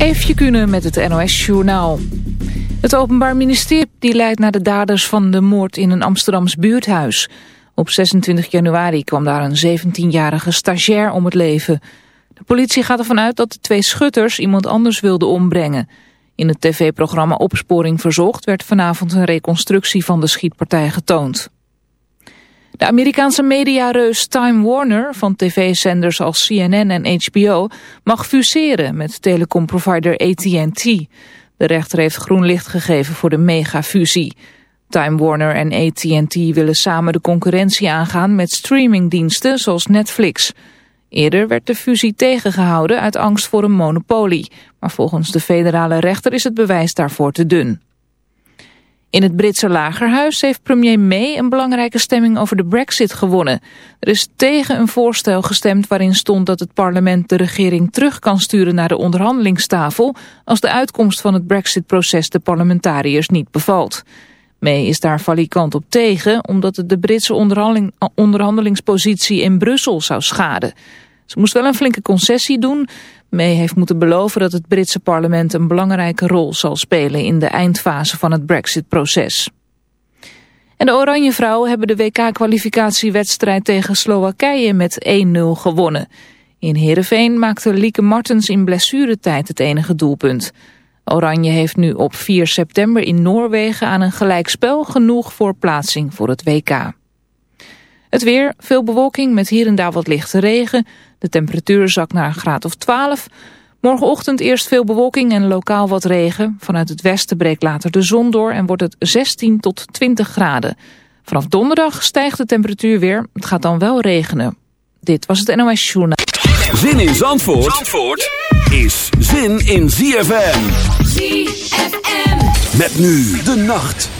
Eefje kunnen met het NOS-journaal. Het Openbaar Ministerie die leidt naar de daders van de moord in een Amsterdams buurthuis. Op 26 januari kwam daar een 17-jarige stagiair om het leven. De politie gaat ervan uit dat de twee schutters iemand anders wilden ombrengen. In het tv-programma Opsporing Verzocht werd vanavond een reconstructie van de schietpartij getoond. De Amerikaanse mediareus Time Warner van tv-zenders als CNN en HBO mag fuseren met telecomprovider AT&T. De rechter heeft groen licht gegeven voor de megafusie. Time Warner en AT&T willen samen de concurrentie aangaan met streamingdiensten zoals Netflix. Eerder werd de fusie tegengehouden uit angst voor een monopolie. Maar volgens de federale rechter is het bewijs daarvoor te dun. In het Britse lagerhuis heeft premier May een belangrijke stemming over de brexit gewonnen. Er is tegen een voorstel gestemd waarin stond dat het parlement de regering terug kan sturen naar de onderhandelingstafel als de uitkomst van het brexit-proces de parlementariërs niet bevalt. May is daar valikant op tegen omdat het de Britse onderhandeling, onderhandelingspositie in Brussel zou schaden. Ze moest wel een flinke concessie doen. May heeft moeten beloven dat het Britse parlement een belangrijke rol zal spelen in de eindfase van het brexit-proces. En de Oranje Vrouwen hebben de WK-kwalificatiewedstrijd tegen Slowakije met 1-0 gewonnen. In Heerenveen maakte Lieke Martens in blessuretijd het enige doelpunt. Oranje heeft nu op 4 september in Noorwegen aan een gelijkspel genoeg voor plaatsing voor het WK. Het weer, veel bewolking met hier en daar wat lichte regen. De temperatuur zakt naar een graad of 12. Morgenochtend eerst veel bewolking en lokaal wat regen. Vanuit het westen breekt later de zon door en wordt het 16 tot 20 graden. Vanaf donderdag stijgt de temperatuur weer. Het gaat dan wel regenen. Dit was het NOS Journaal. Zin in Zandvoort, Zandvoort is zin in ZFM. ZFM. Met nu de nacht.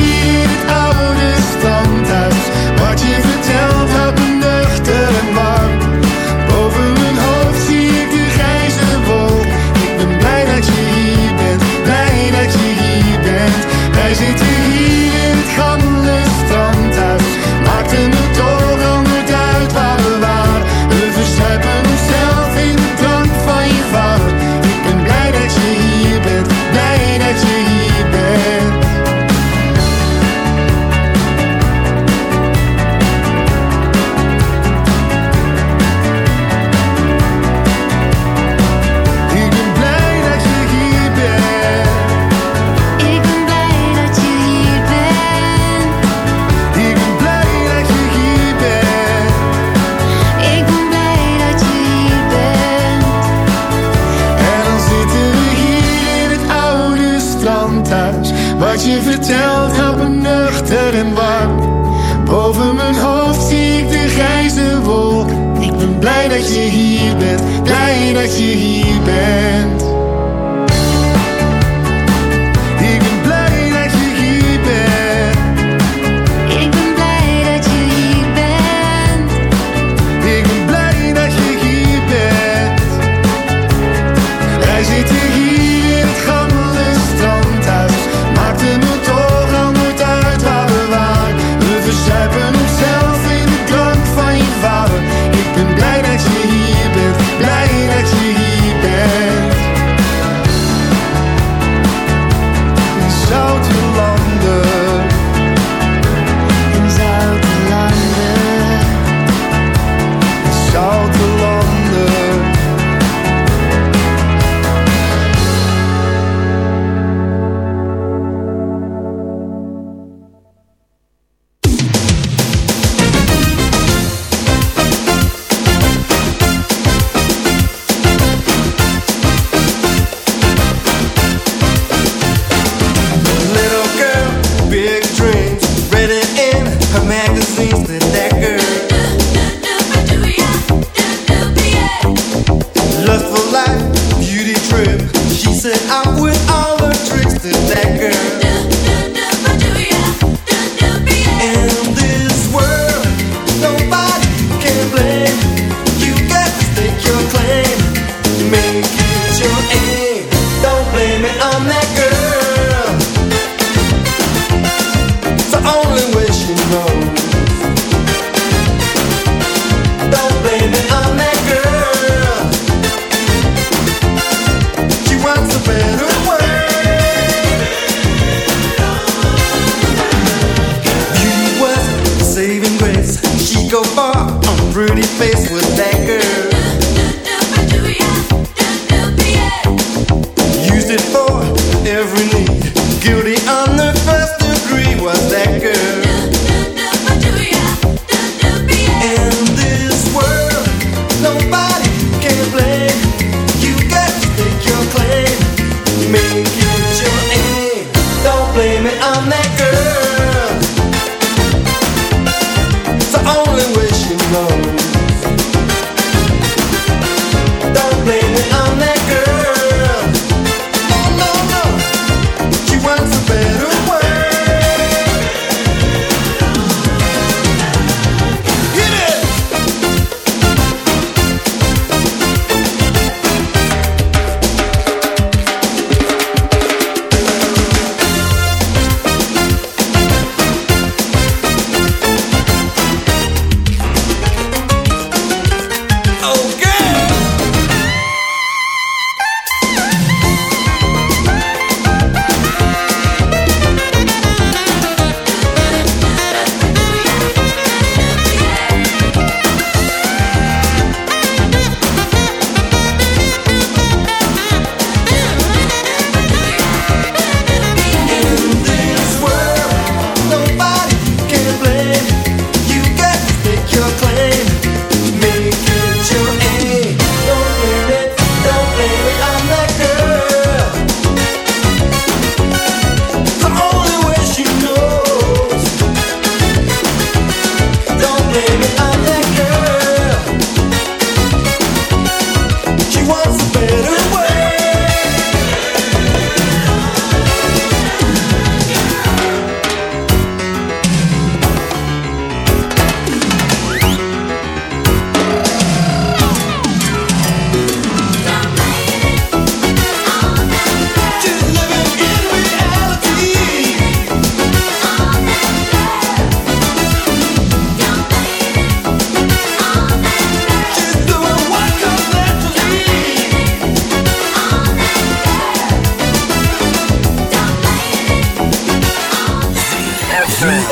je hier bent.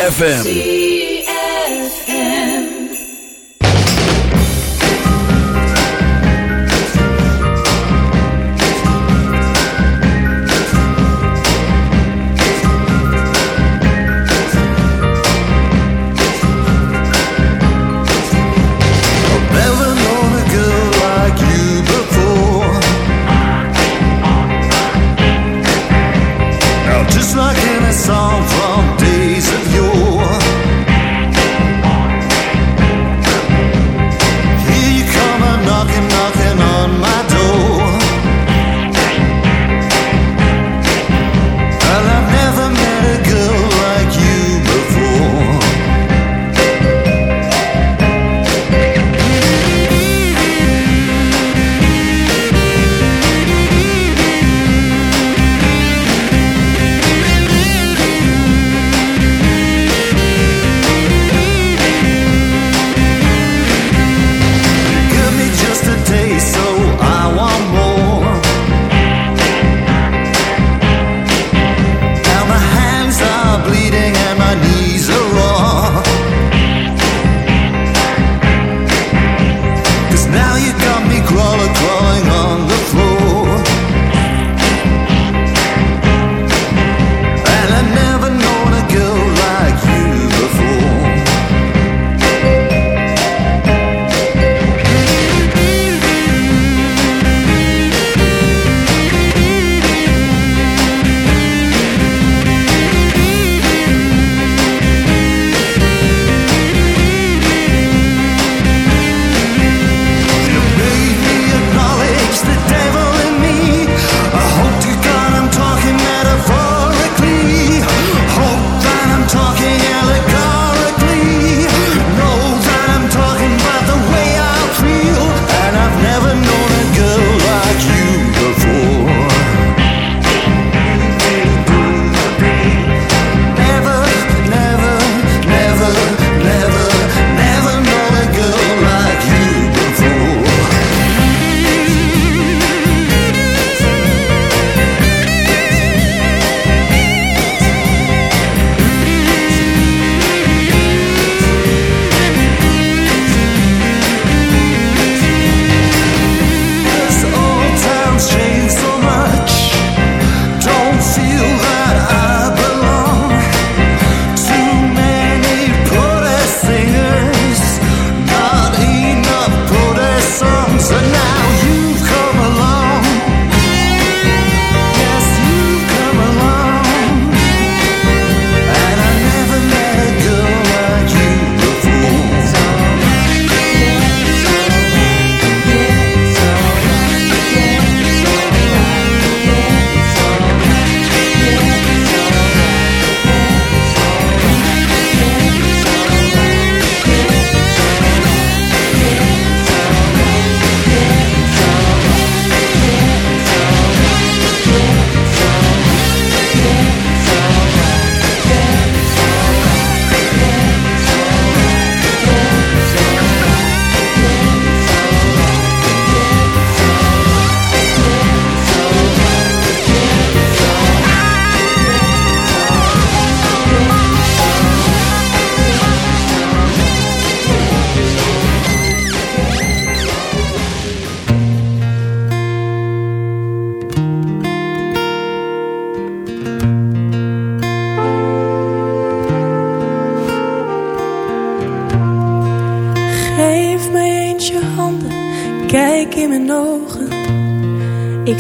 ZFM.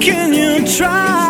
can you try?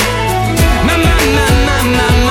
my, my.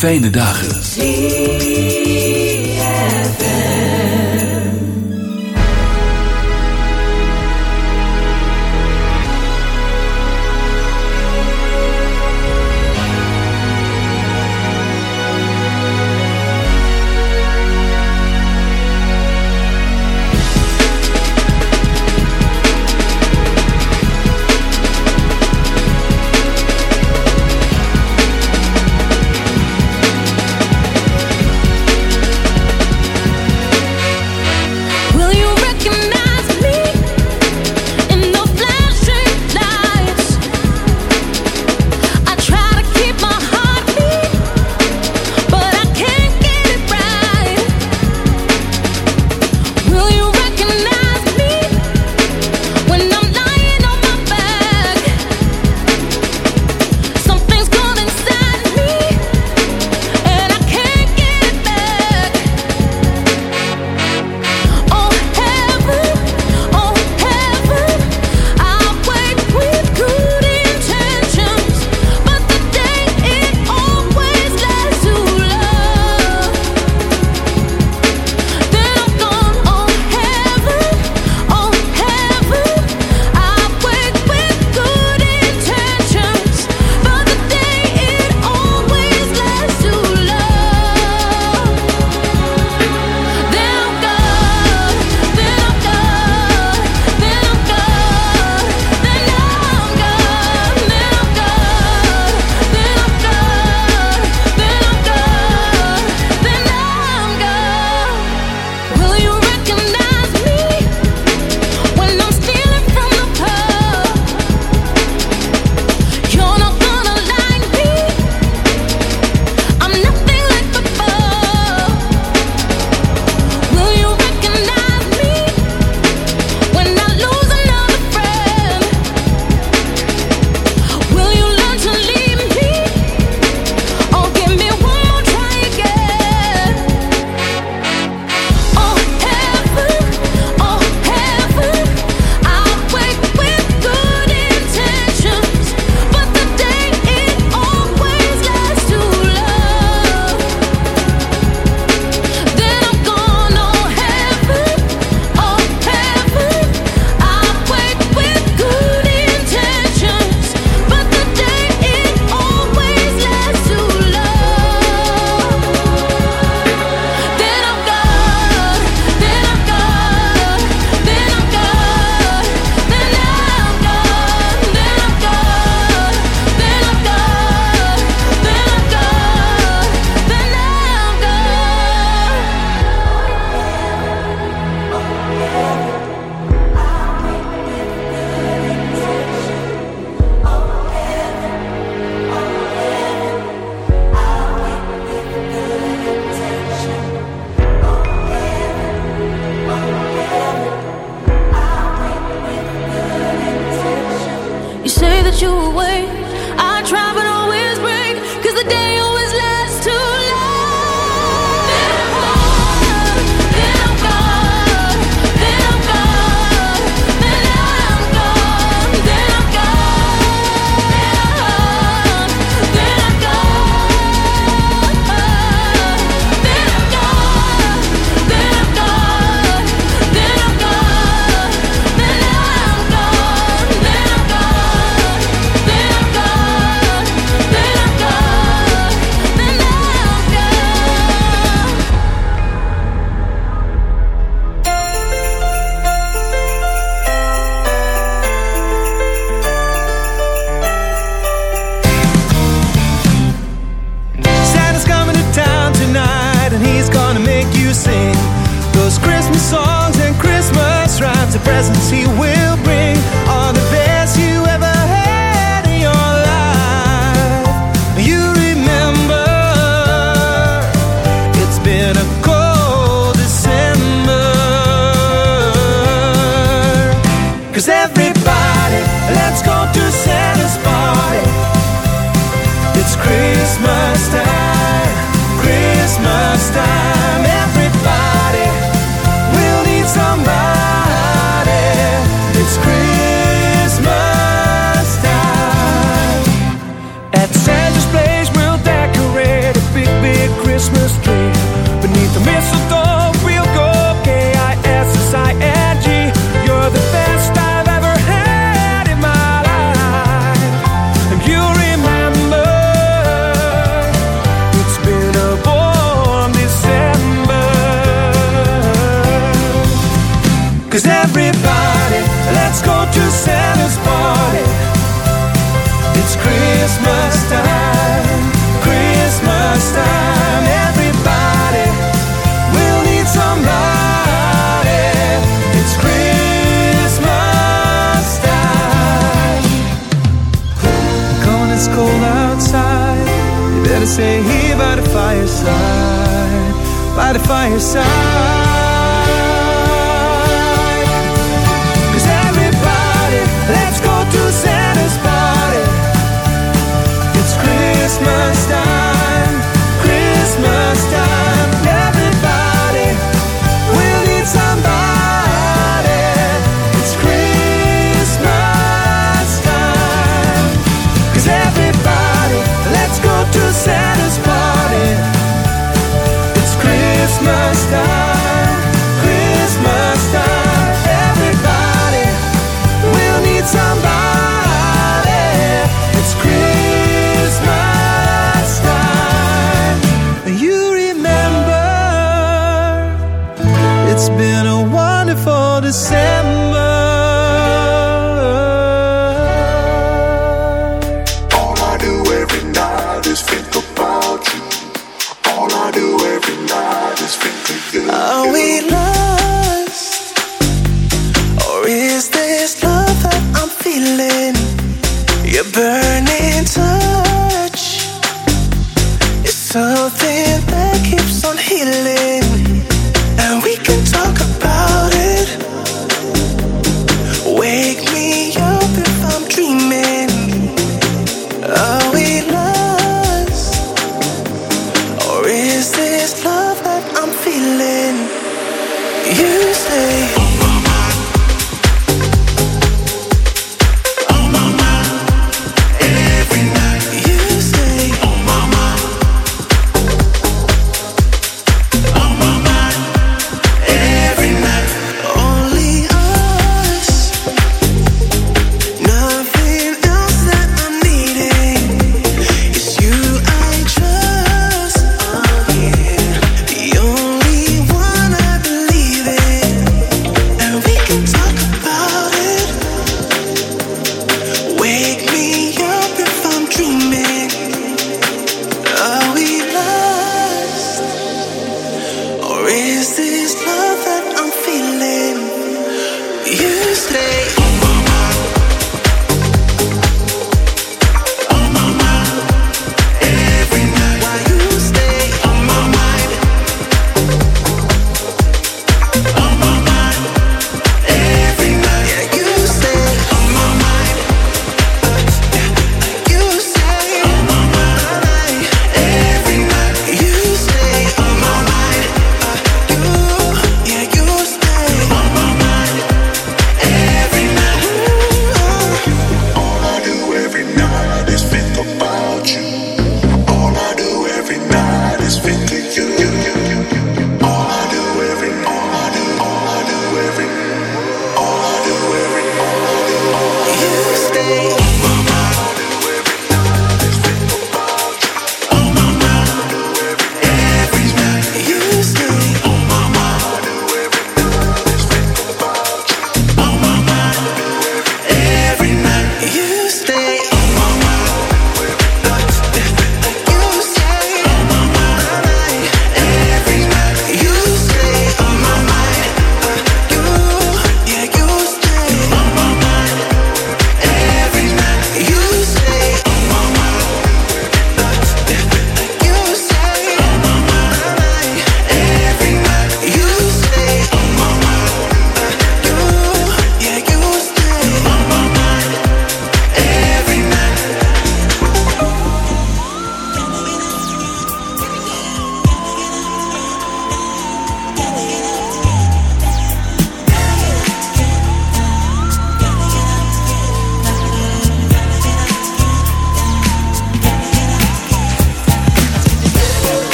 Fijne dagen.